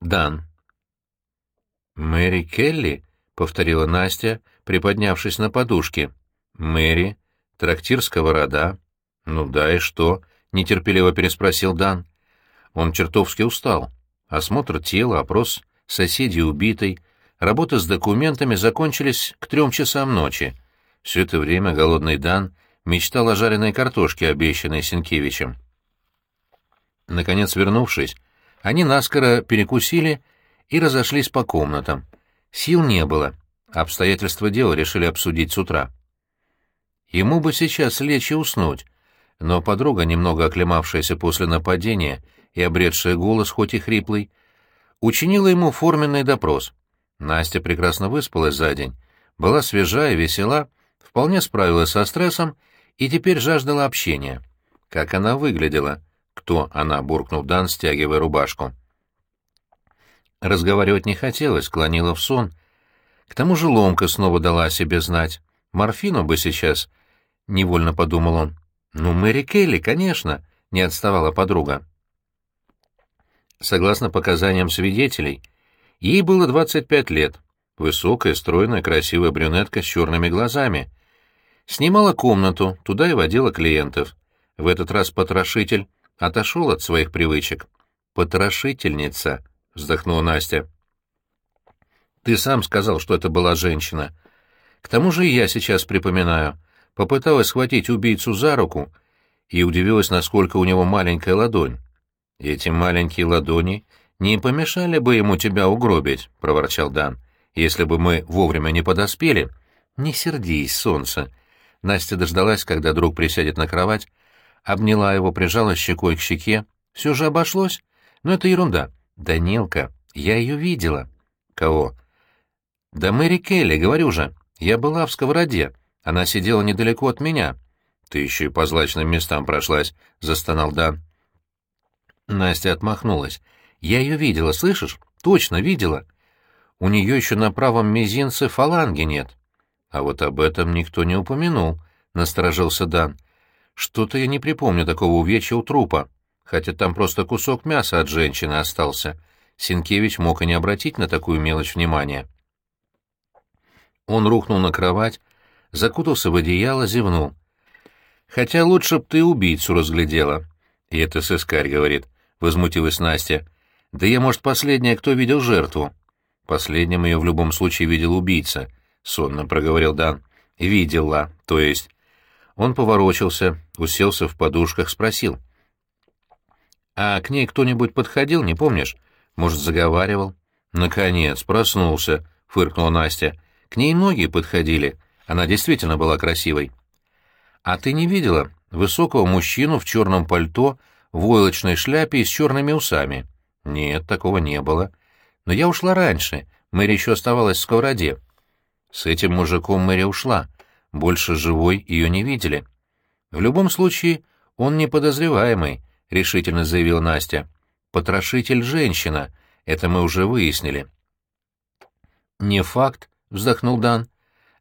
Дан. «Мэри Келли?» — повторила Настя, приподнявшись на подушке. «Мэри? Трактир Сковорода?» «Ну да, и что?» — нетерпеливо переспросил Дан. Он чертовски устал. Осмотр тела, опрос соседей убитой, работа с документами закончились к трем часам ночи. Все это время голодный Дан мечтал о жареной картошке, обещанной Сенкевичем. Наконец, вернувшись, они наскоро перекусили и разошлись по комнатам. Сил не было. Обстоятельства дела решили обсудить с утра. Ему бы сейчас лечь и уснуть, но подруга, немного оклемавшаяся после нападения и обретшая голос, хоть и хриплый, учинила ему форменный допрос. Настя прекрасно выспалась за день, была свежа и весела, вполне справилась со стрессом и теперь жаждала общения. Как она выглядела? Кто она? — буркнул Дан, стягивая рубашку. Разговаривать не хотелось, клонила в сон. К тому же ломка снова дала о себе знать. Морфину бы сейчас, — невольно подумал он. «Ну, Мэри Келли, конечно», — не отставала подруга. Согласно показаниям свидетелей, ей было 25 лет, высокая, стройная, красивая брюнетка с черными глазами. Снимала комнату, туда и водила клиентов. В этот раз потрошитель отошел от своих привычек. «Потрошительница», — вздохнула Настя. «Ты сам сказал, что это была женщина. К тому же я сейчас припоминаю. Попыталась схватить убийцу за руку и удивилась, насколько у него маленькая ладонь. «Эти маленькие ладони не помешали бы ему тебя угробить», — проворчал Дан, — «если бы мы вовремя не подоспели». «Не сердись, солнце». Настя дождалась, когда друг присядет на кровать, обняла его, прижала щекой к щеке. «Все же обошлось? Но это ерунда. Данилка, я ее видела». «Кого?» «Да Мэри Келли, говорю же. Я была в сковороде. Она сидела недалеко от меня». «Ты еще и по злачным местам прошлась», — застонал Дан. Настя отмахнулась. «Я ее видела, слышишь? Точно видела. У нее еще на правом мизинце фаланги нет». «А вот об этом никто не упомянул», — насторожился Дан. «Что-то я не припомню такого увечья у трупа, хотя там просто кусок мяса от женщины остался». Синкевич мог и не обратить на такую мелочь внимания. Он рухнул на кровать, закутался в одеяло, зевнул. «Хотя лучше б ты убийцу разглядела». «И это сыскарь, — говорит. — возмутилась Настя. «Да я, может, последняя, кто видел жертву?» «Последним ее в любом случае видел убийца», — сонно проговорил Дан. «Видела, то есть...» Он поворочился, уселся в подушках, спросил. «А к ней кто-нибудь подходил, не помнишь? Может, заговаривал?» «Наконец, проснулся», — фыркнула Настя. «К ней многие подходили. Она действительно была красивой». «А ты не видела высокого мужчину в черном пальто в войлочной шляпе и с черными усами. Нет, такого не было. Но я ушла раньше, Мэри еще оставалась в сковороде. С этим мужиком Мэри ушла. Больше живой ее не видели. В любом случае, он не подозреваемый, — решительно заявила Настя. Потрошитель женщина, это мы уже выяснили. Не факт, — вздохнул Дан.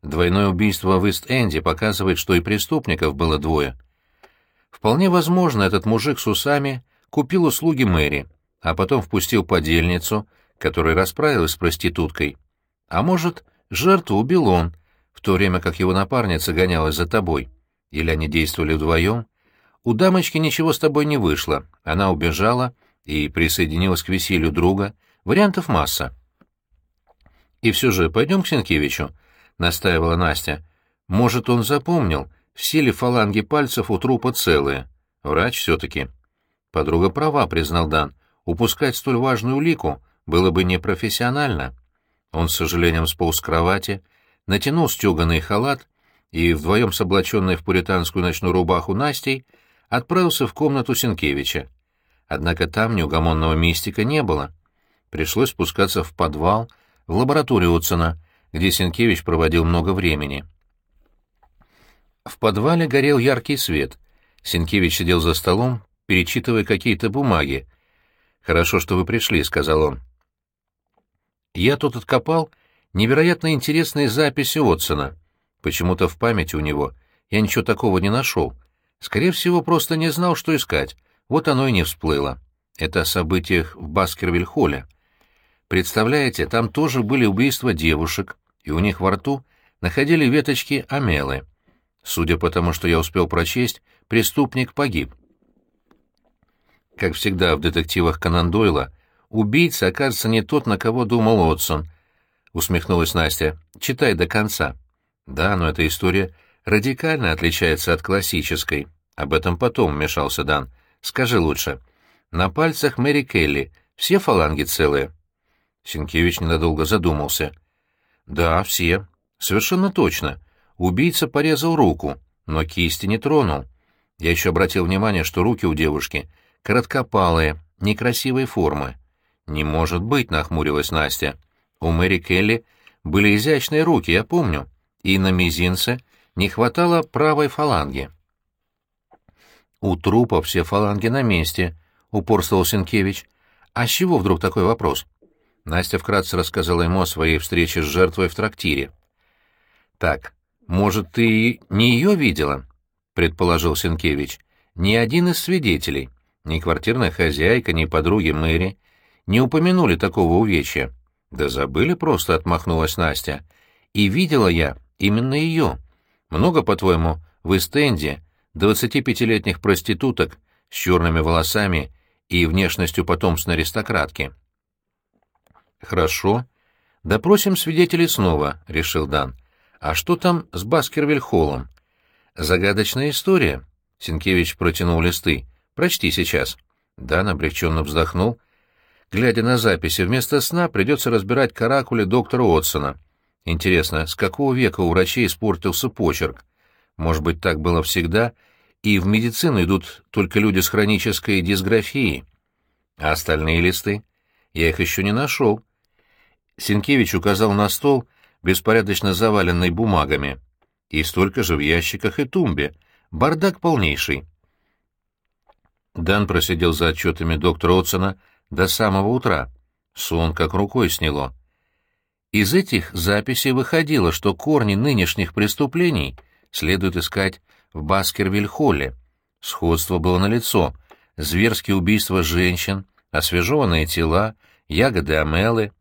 Двойное убийство в Ист-Энде показывает, что и преступников было двое. Вполне возможно, этот мужик с усами купил услуги Мэри, а потом впустил подельницу, которая расправилась с проституткой. А может, жертву убил он, в то время как его напарница гонялась за тобой. Или они действовали вдвоем. У дамочки ничего с тобой не вышло, она убежала и присоединилась к веселью друга. Вариантов масса. «И все же пойдем к Сенкевичу», — настаивала Настя. «Может, он запомнил, все ли фаланги пальцев у трупа целые? Врач все-таки. Подруга права, признал Дан. Упускать столь важную улику было бы непрофессионально. Он с сожалением сполз с кровати, натянул стеганый халат и, вдвоем с облаченной в пуританскую ночную рубаху Настей, отправился в комнату Сенкевича. Однако там неугомонного мистика не было. Пришлось спускаться в подвал, в лабораторию Уцена, где Сенкевич проводил много времени. В подвале горел яркий свет. Сенкевич сидел за столом, перечитывая какие-то бумаги. «Хорошо, что вы пришли», — сказал он. «Я тут откопал невероятно интересные записи Отсона. Почему-то в памяти у него я ничего такого не нашел. Скорее всего, просто не знал, что искать. Вот оно и не всплыло. Это о событиях в Баскервиль-холле. Представляете, там тоже были убийства девушек, и у них во рту находили веточки амелы. Судя по тому, что я успел прочесть, преступник погиб. Как всегда в детективах Конан Дойла, убийца окажется не тот, на кого думал Отсон. Усмехнулась Настя. Читай до конца. Да, но эта история радикально отличается от классической. Об этом потом вмешался Дан. Скажи лучше. На пальцах Мэри Келли все фаланги целые? Синкевич ненадолго задумался. Да, все. Совершенно точно. Убийца порезал руку, но кисти не тронул. Я еще обратил внимание, что руки у девушки короткопалые, некрасивой формы. «Не может быть», — нахмурилась Настя. «У Мэри Келли были изящные руки, я помню, и на мизинце не хватало правой фаланги». «У трупа все фаланги на месте», — упорствовал Сенкевич. «А с чего вдруг такой вопрос?» Настя вкратце рассказала ему о своей встрече с жертвой в трактире. «Так, может, ты не ее видела?» — предположил Сенкевич. «Ни один из свидетелей, ни квартирная хозяйка, ни подруги Мэри не упомянули такого увечья. Да забыли просто, — отмахнулась Настя. И видела я именно ее. Много, по-твоему, в Эстенде двадцатипятилетних проституток с черными волосами и внешностью потомственной аристократки. «Хорошо. Допросим свидетелей снова», — решил Дан. А что там с Баскервиль-Холлом? Загадочная история. Сенкевич протянул листы. Прочти сейчас. Дан облегченно вздохнул. Глядя на записи, вместо сна придется разбирать каракули доктора Отсона. Интересно, с какого века у врачей испортился почерк? Может быть, так было всегда, и в медицину идут только люди с хронической дисграфией? А остальные листы? Я их еще не нашел. Сенкевич указал на стол беспорядочно заваленный бумагами, и столько же в ящиках и тумбе. Бардак полнейший. Дан просидел за отчетами доктора Отсона до самого утра. Сон как рукой сняло. Из этих записей выходило, что корни нынешних преступлений следует искать в Баскервиль-Холле. Сходство было налицо. Зверские убийства женщин, освежеванные тела, ягоды амелы,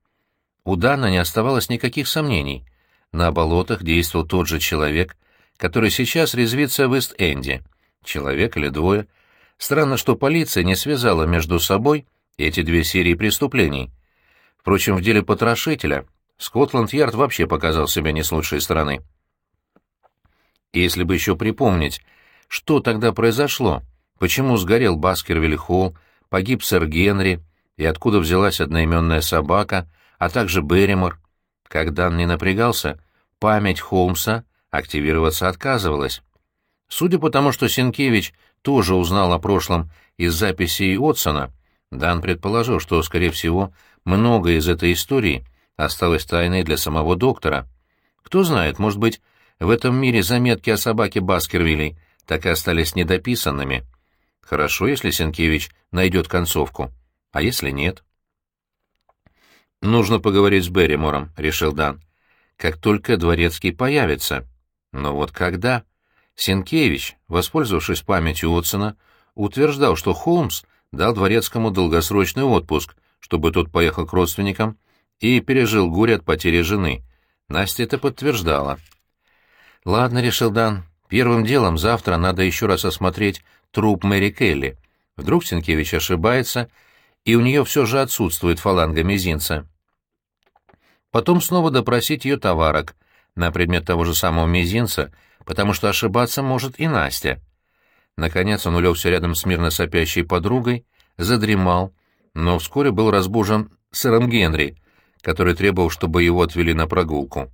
у Дана не оставалось никаких сомнений. На болотах действовал тот же человек, который сейчас резвится в Ист-Энде. Человек или двое. Странно, что полиция не связала между собой эти две серии преступлений. Впрочем, в деле потрошителя Скотланд-Ярд вообще показал себя не с лучшей стороны. Если бы еще припомнить, что тогда произошло, почему сгорел Баскервиль-Холл, погиб сэр Генри, и откуда взялась одноименная собака, а также Берримор. Когда он не напрягался, память Холмса активироваться отказывалась. Судя по тому, что Сенкевич тоже узнал о прошлом из записей Отсона, Дан предположил, что, скорее всего, многое из этой истории осталось тайной для самого доктора. Кто знает, может быть, в этом мире заметки о собаке Баскервилей так и остались недописанными. Хорошо, если Сенкевич найдет концовку, а если нет? «Нужно поговорить с Берримором», — решил Дан. «Как только Дворецкий появится». Но вот когда... Сенкевич, воспользовавшись памятью Отсона, утверждал, что Холмс дал Дворецкому долгосрочный отпуск, чтобы тот поехал к родственникам и пережил горе от потери жены. Настя это подтверждала. «Ладно», — решил Дан, — «первым делом завтра надо еще раз осмотреть труп Мэри Келли. Вдруг Сенкевич ошибается, и у нее все же отсутствует фаланга мизинца. Потом снова допросить ее товарок на предмет того же самого мизинца, потому что ошибаться может и Настя. Наконец он улегся рядом с мирно сопящей подругой, задремал, но вскоре был разбужен сэром Генри, который требовал, чтобы его отвели на прогулку.